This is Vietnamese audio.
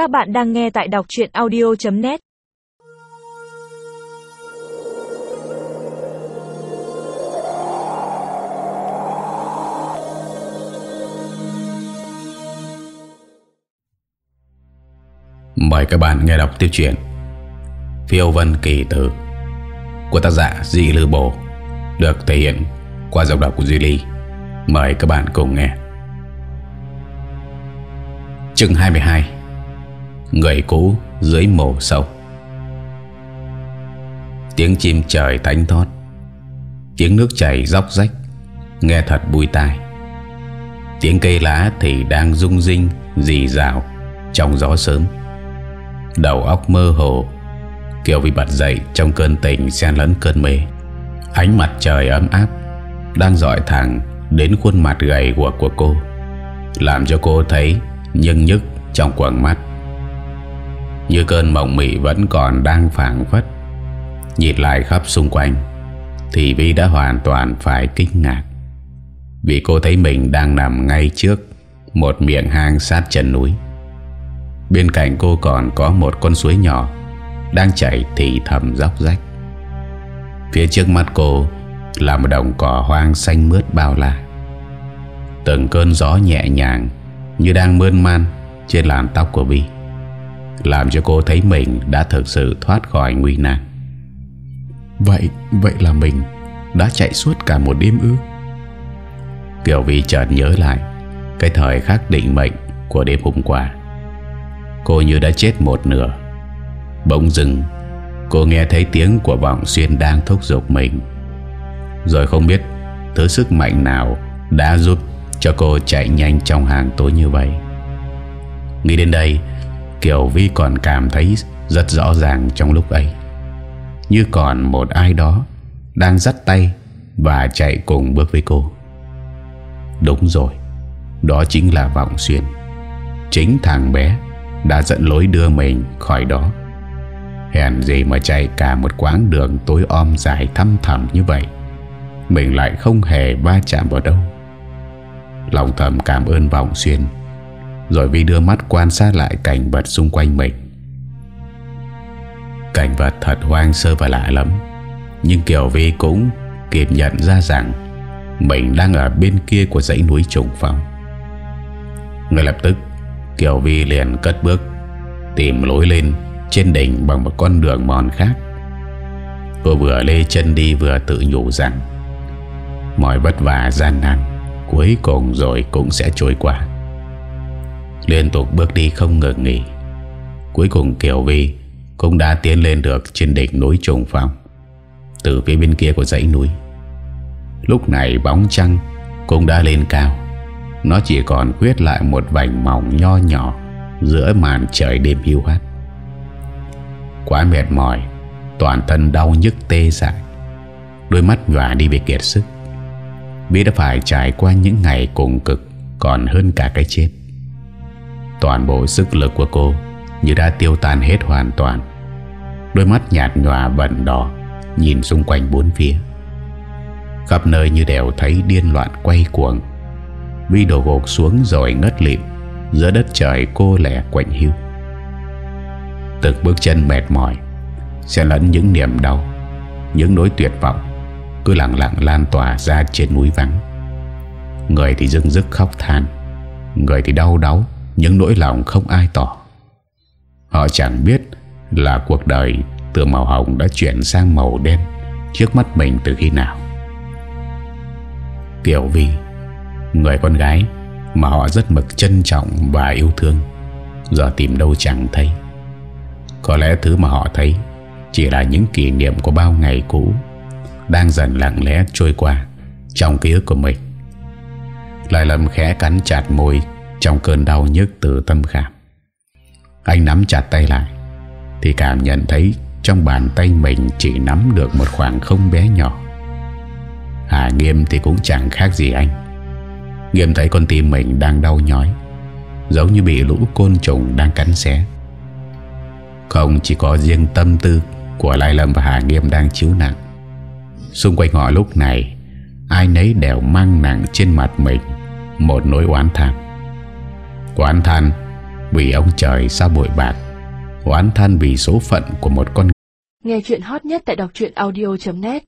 Các bạn đang nghe tại đọc chuyện audio.net Mời các bạn nghe đọc tiếp chuyện Phiêu Vân Kỳ Tử Của tác giả Di Lư Bồ Được thể hiện qua giọng đọc của Duy Ly. Mời các bạn cùng nghe. Chương 22 Người cũ dưới mồ sâu. Tiếng chim trời thánh thót Tiếng nước chảy róc rách, Nghe thật bùi tai. Tiếng cây lá thì đang rung rinh Dì rào Trong gió sớm. Đầu óc mơ hồ Kiều bị bật dậy trong cơn tình xen lẫn cơn mê. Ánh mặt trời ấm áp Đang dọi thẳng Đến khuôn mặt gầy của của cô, Làm cho cô thấy Nhưng nhức trong quầng mắt. Như cơn mộng mị vẫn còn đang phản phất. Nhìn lại khắp xung quanh, Thì Vi đã hoàn toàn phải kinh ngạc. Vì cô thấy mình đang nằm ngay trước Một miệng hang sát chân núi. Bên cạnh cô còn có một con suối nhỏ Đang chảy thì thầm dốc rách. Phía trước mắt cô Là một đồng cỏ hoang xanh mướt bao la. Từng cơn gió nhẹ nhàng Như đang mơn man Trên làn tóc của Vi. Làm cho cô thấy mình đã thực sự thoát khỏi nguy nan. Vậy, vậy là mình Đã chạy suốt cả một đêm ư? Kiều Vi chợt nhớ lại Cái thời khắc định mệnh Của đêm hôm qua. Cô như đã chết một nửa. Bỗng dừng Cô nghe thấy tiếng của vọng xuyên đang thúc giục mình. Rồi không biết Thứ sức mạnh nào Đã giúp cho cô chạy nhanh trong hàng tối như vậy. Nghĩ đến đây Kiều Vi còn cảm thấy Rất rõ ràng trong lúc ấy. Như còn một ai đó Đang dắt tay Và chạy cùng bước với cô. Đúng rồi, Đó chính là Vọng Xuyên. Chính thằng bé đã dẫn lối đưa mình khỏi đó. Hèn gì mà chạy cả một quãng đường tối om dài thăm thẳm như vậy, mình lại không hề va chạm vào đâu. Lòng thầm cảm ơn vọng xuyên rồi vi đưa mắt quan sát lại cảnh vật xung quanh mình. Cảnh vật thật hoang sơ và lạ lắm nhưng Kiều Vi cũng kịp nhận ra rằng mình đang ở bên kia của dãy núi trùng phong. Ngay lập tức Kiều Vi liền cất bước, Tìm lối lên trên đỉnh bằng một con đường mòn khác. Cô vừa lê chân đi vừa tự nhủ rằng Mọi vất vả gian nan Cuối cùng rồi cũng sẽ trôi qua. Liên tục bước đi không ngừng nghỉ. Cuối cùng Kiều Vi Cũng đã tiến lên được trên đỉnh núi trùng phong, Từ phía bên kia của dãy núi. Lúc này bóng trăng Cũng đã lên cao. Nó chỉ còn quyết lại một vành mỏng nho nhỏ Giữa màn trời đêm hiu hắt. Quá mệt mỏi, Toàn thân đau nhức tê dại. Đôi mắt nhòa đi về kiệt sức. Biết đã phải trải qua những ngày cùng cực Còn hơn cả cái chết. Toàn bộ sức lực của cô Như đã tiêu tan hết hoàn toàn. Đôi mắt nhạt nhòa bẩn đỏ Nhìn xung quanh bốn phía. Khắp nơi như đều thấy điên loạn quay cuồng. Vi đổ gục xuống rồi ngất lịm Giữa đất trời cô lẻ quạnh hiu. Từng bước chân mệt mỏi Xe lẫn những niềm đau, Những nỗi tuyệt vọng Cứ lặng lặng lan tỏa ra trên núi vắng. Người thì dưng dứt khóc than, Người thì đau đáu. Những nỗi lòng không ai tỏ. Họ chẳng biết Là cuộc đời từ màu hồng đã chuyển sang màu đen Trước mắt mình từ khi nào. Kiều Vi, Người con gái Mà họ rất mực trân trọng và yêu thương, Giờ tìm đâu chẳng thấy. Có lẽ thứ mà họ thấy Chỉ là những kỷ niệm của bao ngày cũ Đang dần lặng lẽ trôi qua Trong ký ức của mình. Lại lầm khẽ cắn chặt môi trong cơn đau nhức từ tâm khảm. Anh nắm chặt tay lại, Thì cảm nhận thấy Trong bàn tay mình chỉ nắm được một khoảng không bé nhỏ. Hà Nghiêm thì cũng chẳng khác gì anh. Nghiêm thấy con tim mình đang đau nhói, Giống như bị lũ côn trùng đang cắn xé. Không chỉ có riêng tâm tư Của Lai Lâm và Hà Nghiêm đang chiếu nặng. Xung quanh họ lúc này, Ai nấy đều mang nặng trên mặt mình Một nỗi oán than Oán than Vì ông trời sao bội bạc. Oán than vì số phận của một con Nghe chuyện hot nhất tại đọc audio.net